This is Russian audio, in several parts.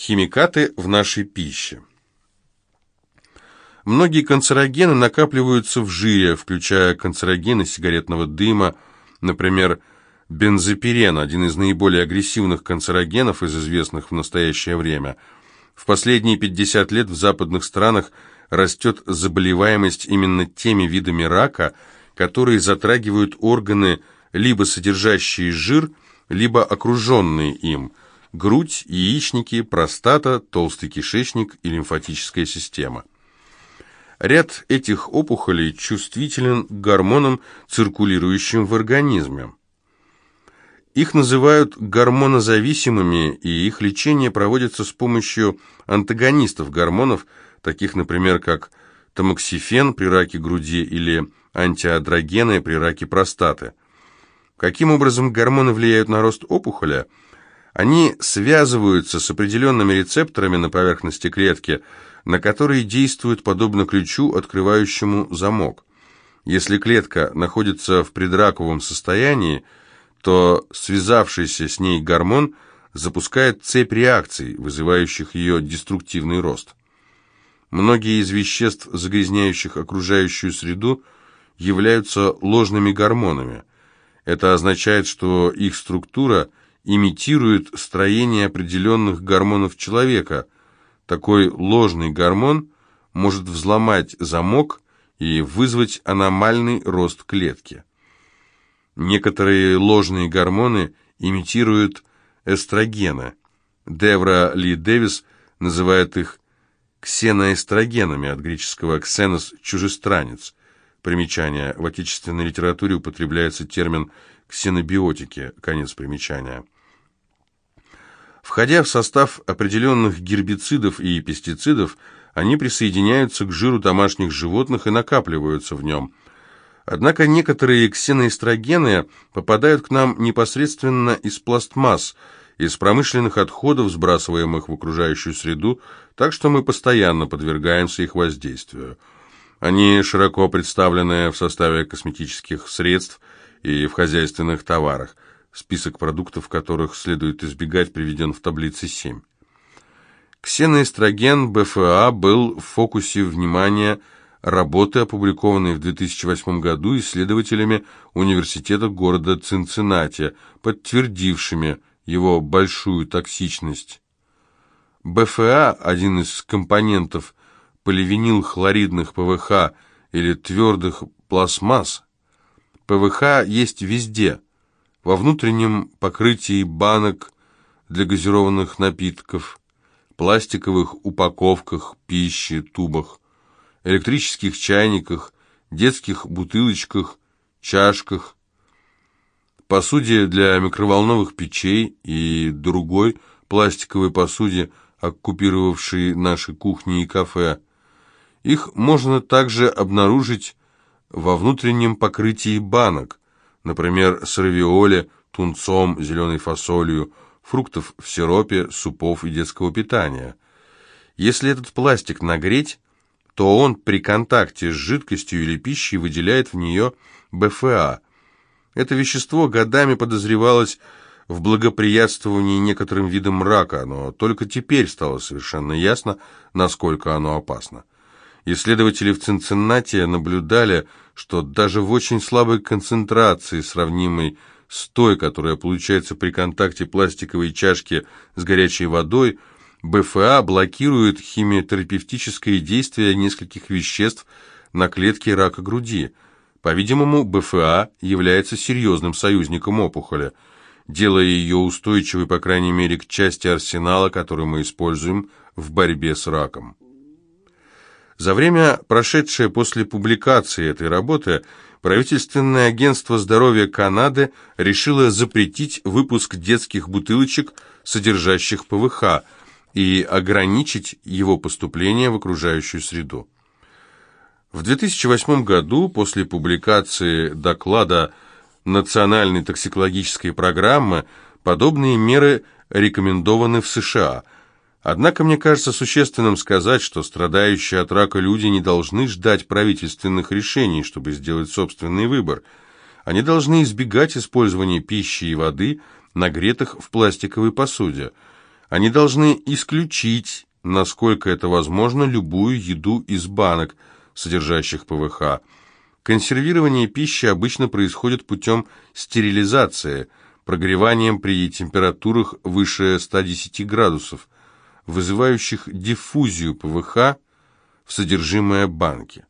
Химикаты в нашей пище. Многие канцерогены накапливаются в жире, включая канцерогены сигаретного дыма, например, бензопирен, один из наиболее агрессивных канцерогенов из известных в настоящее время. В последние 50 лет в западных странах растет заболеваемость именно теми видами рака, которые затрагивают органы, либо содержащие жир, либо окруженные им – грудь, яичники, простата, толстый кишечник и лимфатическая система. Ряд этих опухолей чувствителен к гормонам, циркулирующим в организме. Их называют гормонозависимыми, и их лечение проводится с помощью антагонистов гормонов, таких, например, как тамоксифен при раке груди или антиадрогены при раке простаты. Каким образом гормоны влияют на рост опухоля? Они связываются с определенными рецепторами на поверхности клетки – на которые действуют подобно ключу, открывающему замок. Если клетка находится в предраковом состоянии, то связавшийся с ней гормон запускает цепь реакций, вызывающих ее деструктивный рост. Многие из веществ, загрязняющих окружающую среду, являются ложными гормонами. Это означает, что их структура имитирует строение определенных гормонов человека – такой ложный гормон может взломать замок и вызвать аномальный рост клетки. Некоторые ложные гормоны имитируют эстрогены. Девра Ли Дэвис называет их ксеноэстрогенами, от греческого «ксенос» – «чужестранец». Примечание. В отечественной литературе употребляется термин «ксенобиотики», конец примечания. Входя в состав определенных гербицидов и пестицидов, они присоединяются к жиру домашних животных и накапливаются в нем. Однако некоторые ксеноэстрогены попадают к нам непосредственно из пластмасс, из промышленных отходов, сбрасываемых в окружающую среду, так что мы постоянно подвергаемся их воздействию. Они широко представлены в составе косметических средств и в хозяйственных товарах – Список продуктов, которых следует избегать, приведен в таблице 7. Ксеноэстроген БФА был в фокусе внимания работы, опубликованной в 2008 году исследователями университета города Цинциннати, подтвердившими его большую токсичность. БФА, один из компонентов поливинилхлоридных ПВХ или твердых пластмасс, ПВХ есть везде – во внутреннем покрытии банок для газированных напитков, пластиковых упаковках пищи, тубах, электрических чайниках, детских бутылочках, чашках, посуде для микроволновых печей и другой пластиковой посуде, оккупировавшей наши кухни и кафе. Их можно также обнаружить во внутреннем покрытии банок, например, с равиоли, тунцом, зеленой фасолью, фруктов в сиропе, супов и детского питания. Если этот пластик нагреть, то он при контакте с жидкостью или пищей выделяет в нее БФА. Это вещество годами подозревалось в благоприятствовании некоторым видам рака, но только теперь стало совершенно ясно, насколько оно опасно. Исследователи в Цинциннати наблюдали, что даже в очень слабой концентрации, сравнимой с той, которая получается при контакте пластиковой чашки с горячей водой, БФА блокирует химиотерапевтическое действие нескольких веществ на клетке рака груди. По-видимому, БФА является серьезным союзником опухоли, делая ее устойчивой, по крайней мере, к части арсенала, который мы используем в борьбе с раком. За время, прошедшее после публикации этой работы, правительственное агентство здоровья Канады решило запретить выпуск детских бутылочек, содержащих ПВХ, и ограничить его поступление в окружающую среду. В 2008 году, после публикации доклада Национальной токсикологической программы, подобные меры рекомендованы в США – Однако мне кажется существенным сказать, что страдающие от рака люди не должны ждать правительственных решений, чтобы сделать собственный выбор. Они должны избегать использования пищи и воды, нагретых в пластиковой посуде. Они должны исключить, насколько это возможно, любую еду из банок, содержащих ПВХ. Консервирование пищи обычно происходит путем стерилизации, прогреванием при температурах выше 110 градусов, вызывающих диффузию ПВХ в содержимое банки.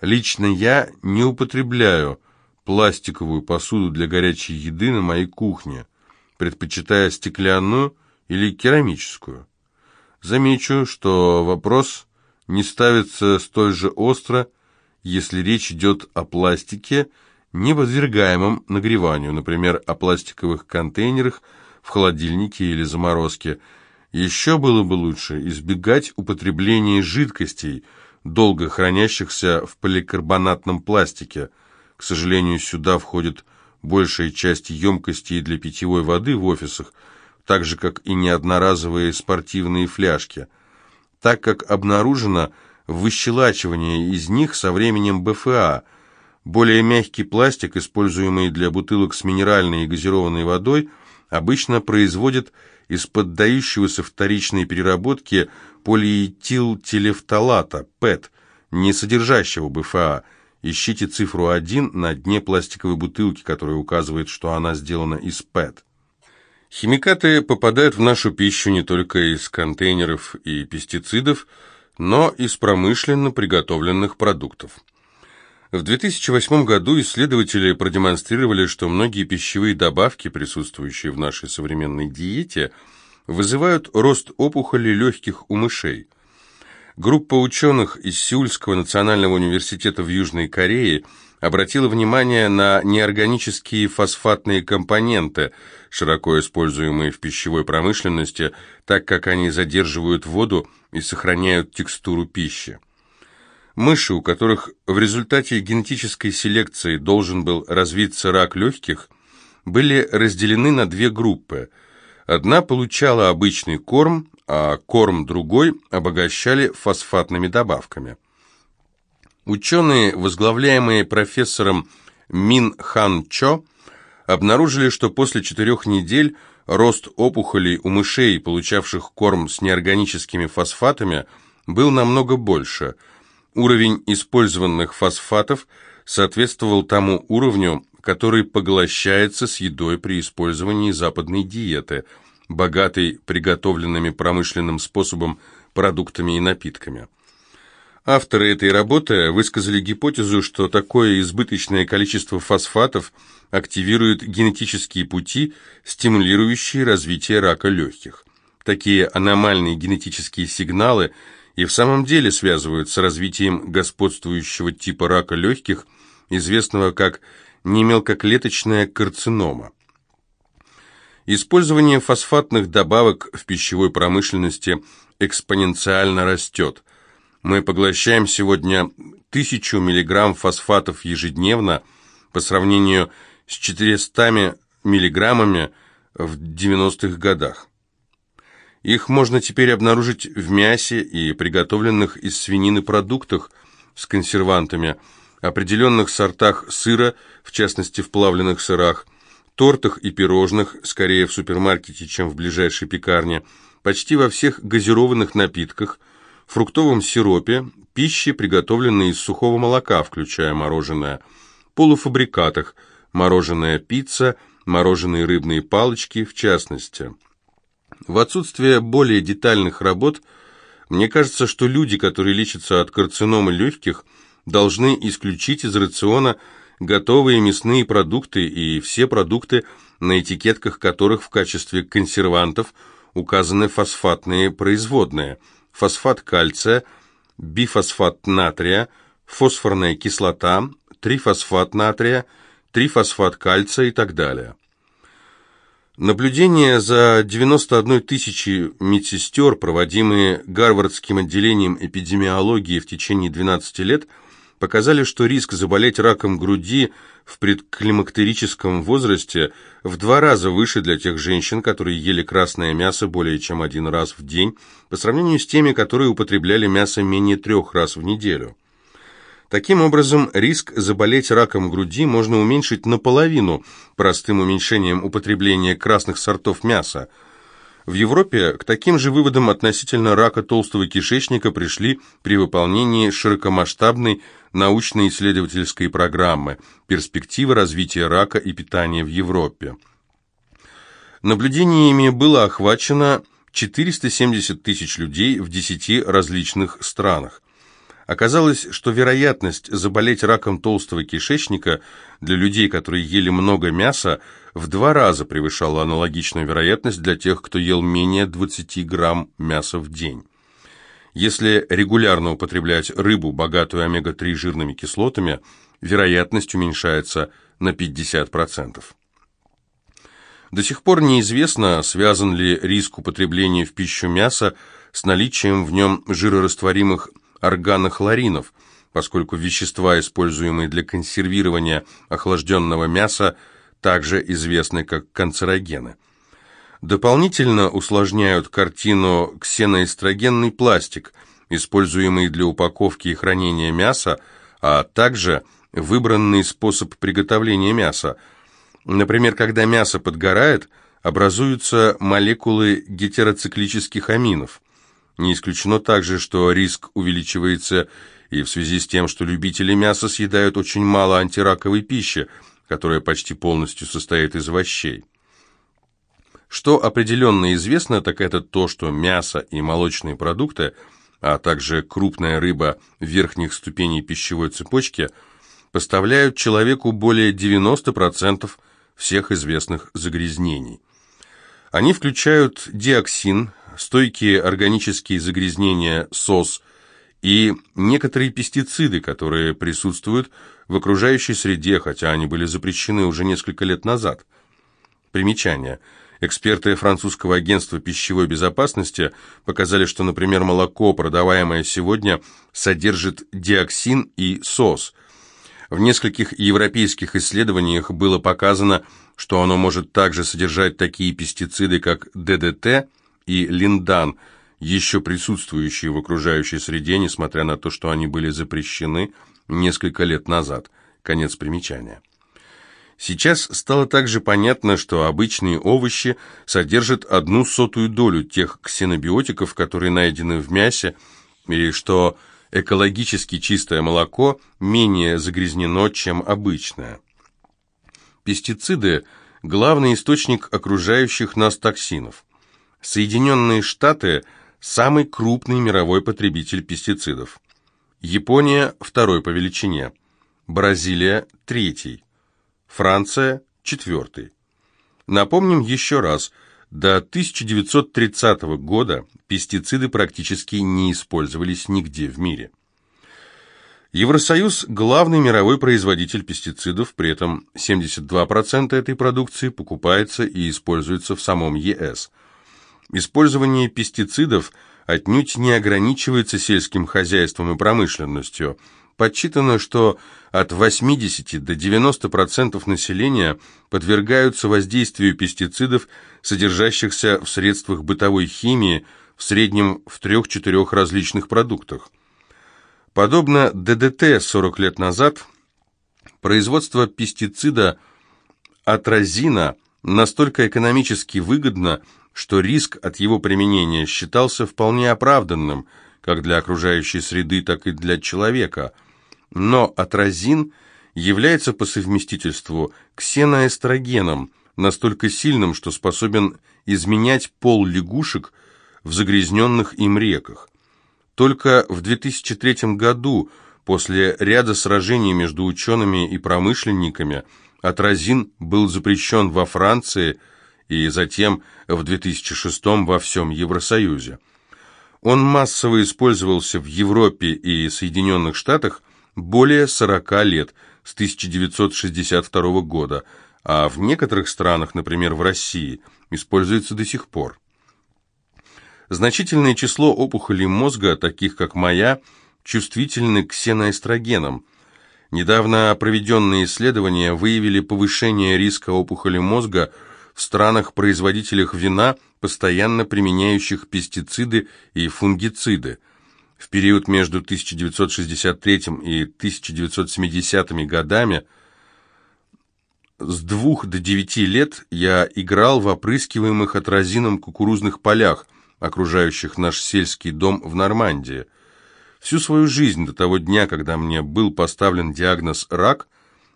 Лично я не употребляю пластиковую посуду для горячей еды на моей кухне, предпочитая стеклянную или керамическую. Замечу, что вопрос не ставится столь же остро, если речь идет о пластике, не подвергаемом нагреванию, например, о пластиковых контейнерах в холодильнике или заморозке. Еще было бы лучше избегать употребления жидкостей, долго хранящихся в поликарбонатном пластике. К сожалению, сюда входит большая часть емкостей для питьевой воды в офисах, так же, как и неодноразовые спортивные фляжки, так как обнаружено выщелачивание из них со временем БФА. Более мягкий пластик, используемый для бутылок с минеральной и газированной водой, обычно производит из поддающегося вторичной переработке полиэтилтелефталата, ПЭТ, не содержащего БФА. Ищите цифру 1 на дне пластиковой бутылки, которая указывает, что она сделана из ПЭТ. Химикаты попадают в нашу пищу не только из контейнеров и пестицидов, но из промышленно приготовленных продуктов. В 2008 году исследователи продемонстрировали, что многие пищевые добавки, присутствующие в нашей современной диете, вызывают рост опухолей легких у мышей. Группа ученых из Сеульского национального университета в Южной Корее обратила внимание на неорганические фосфатные компоненты, широко используемые в пищевой промышленности, так как они задерживают воду и сохраняют текстуру пищи. Мыши, у которых в результате генетической селекции должен был развиться рак легких, были разделены на две группы. Одна получала обычный корм, а корм другой обогащали фосфатными добавками. Ученые, возглавляемые профессором Мин Хан Чо, обнаружили, что после четырех недель рост опухолей у мышей, получавших корм с неорганическими фосфатами, был намного больше – Уровень использованных фосфатов соответствовал тому уровню, который поглощается с едой при использовании западной диеты, богатой приготовленными промышленным способом продуктами и напитками. Авторы этой работы высказали гипотезу, что такое избыточное количество фосфатов активирует генетические пути, стимулирующие развитие рака легких. Такие аномальные генетические сигналы – и в самом деле связывают с развитием господствующего типа рака легких, известного как немелкоклеточная карцинома. Использование фосфатных добавок в пищевой промышленности экспоненциально растет. Мы поглощаем сегодня 1000 мг фосфатов ежедневно по сравнению с 400 мг в 90-х годах. Их можно теперь обнаружить в мясе и приготовленных из свинины продуктах с консервантами, определенных сортах сыра, в частности в плавленных сырах, тортах и пирожных, скорее в супермаркете, чем в ближайшей пекарне, почти во всех газированных напитках, фруктовом сиропе, пище, приготовленной из сухого молока, включая мороженое, полуфабрикатах, мороженая пицца, мороженые рыбные палочки, в частности – в отсутствие более детальных работ, мне кажется, что люди, которые лечатся от карциномы легких, должны исключить из рациона готовые мясные продукты и все продукты, на этикетках которых в качестве консервантов указаны фосфатные производные, фосфат кальция, бифосфат натрия, фосфорная кислота, трифосфат натрия, трифосфат кальция и так далее. Наблюдения за 91 тысячей медсестер, проводимые Гарвардским отделением эпидемиологии в течение 12 лет, показали, что риск заболеть раком груди в предклимактерическом возрасте в два раза выше для тех женщин, которые ели красное мясо более чем один раз в день, по сравнению с теми, которые употребляли мясо менее трех раз в неделю. Таким образом, риск заболеть раком груди можно уменьшить наполовину простым уменьшением употребления красных сортов мяса. В Европе к таким же выводам относительно рака толстого кишечника пришли при выполнении широкомасштабной научно-исследовательской программы «Перспективы развития рака и питания в Европе». Наблюдениями было охвачено 470 тысяч людей в 10 различных странах. Оказалось, что вероятность заболеть раком толстого кишечника для людей, которые ели много мяса, в два раза превышала аналогичную вероятность для тех, кто ел менее 20 грамм мяса в день. Если регулярно употреблять рыбу, богатую омега-3 жирными кислотами, вероятность уменьшается на 50%. До сих пор неизвестно, связан ли риск употребления в пищу мяса с наличием в нем жирорастворимых органохлоринов, поскольку вещества, используемые для консервирования охлажденного мяса, также известны как канцерогены. Дополнительно усложняют картину ксеноэстрогенный пластик, используемый для упаковки и хранения мяса, а также выбранный способ приготовления мяса. Например, когда мясо подгорает, образуются молекулы гетероциклических аминов. Не исключено также, что риск увеличивается и в связи с тем, что любители мяса съедают очень мало антираковой пищи, которая почти полностью состоит из овощей. Что определенно известно, так это то, что мясо и молочные продукты, а также крупная рыба верхних ступеней пищевой цепочки поставляют человеку более 90% всех известных загрязнений. Они включают диоксин, стойкие органические загрязнения СОС и некоторые пестициды, которые присутствуют в окружающей среде, хотя они были запрещены уже несколько лет назад. Примечание. Эксперты французского агентства пищевой безопасности показали, что, например, молоко, продаваемое сегодня, содержит диоксин и СОС. В нескольких европейских исследованиях было показано, что оно может также содержать такие пестициды, как ДДТ и линдан, еще присутствующие в окружающей среде, несмотря на то, что они были запрещены несколько лет назад. Конец примечания. Сейчас стало также понятно, что обычные овощи содержат одну сотую долю тех ксенобиотиков, которые найдены в мясе, и что экологически чистое молоко менее загрязнено, чем обычное. Пестициды – главный источник окружающих нас токсинов. Соединенные Штаты – самый крупный мировой потребитель пестицидов. Япония – второй по величине. Бразилия – третий. Франция – четвертый. Напомним еще раз, до 1930 года пестициды практически не использовались нигде в мире. Евросоюз – главный мировой производитель пестицидов, при этом 72% этой продукции покупается и используется в самом ЕС – Использование пестицидов отнюдь не ограничивается сельским хозяйством и промышленностью. Подсчитано, что от 80 до 90% населения подвергаются воздействию пестицидов, содержащихся в средствах бытовой химии, в среднем в 3-4 различных продуктах. Подобно ДДТ 40 лет назад, производство пестицида атразина настолько экономически выгодно, что риск от его применения считался вполне оправданным, как для окружающей среды, так и для человека. Но атразин является по совместительству ксеноэстрогеном, настолько сильным, что способен изменять пол лягушек в загрязненных им реках. Только в 2003 году, после ряда сражений между учеными и промышленниками, атразин был запрещен во Франции – и затем в 2006 во всем Евросоюзе. Он массово использовался в Европе и Соединенных Штатах более 40 лет, с 1962 года, а в некоторых странах, например, в России, используется до сих пор. Значительное число опухолей мозга, таких как моя, чувствительны к ксеноэстрогенам. Недавно проведенные исследования выявили повышение риска опухоли мозга – в странах-производителях вина, постоянно применяющих пестициды и фунгициды. В период между 1963 и 1970 годами С двух до девяти лет я играл в опрыскиваемых атразином кукурузных полях, окружающих наш сельский дом в Нормандии. Всю свою жизнь до того дня, когда мне был поставлен диагноз «рак»,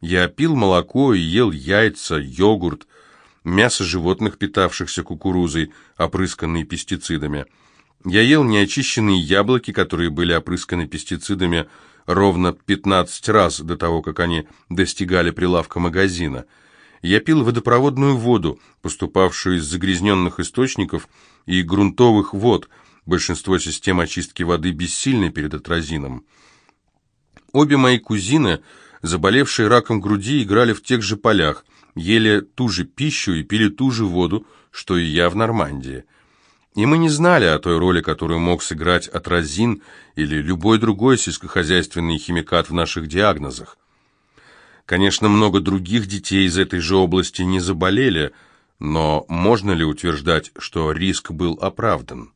я пил молоко и ел яйца, йогурт, мясо животных, питавшихся кукурузой, опрысканной пестицидами. Я ел неочищенные яблоки, которые были опрысканы пестицидами, ровно 15 раз до того, как они достигали прилавка магазина. Я пил водопроводную воду, поступавшую из загрязненных источников и грунтовых вод. Большинство систем очистки воды бессильны перед атразином. Обе мои кузины, заболевшие раком груди, играли в тех же полях, ели ту же пищу и пили ту же воду, что и я в Нормандии. И мы не знали о той роли, которую мог сыграть атразин или любой другой сельскохозяйственный химикат в наших диагнозах. Конечно, много других детей из этой же области не заболели, но можно ли утверждать, что риск был оправдан?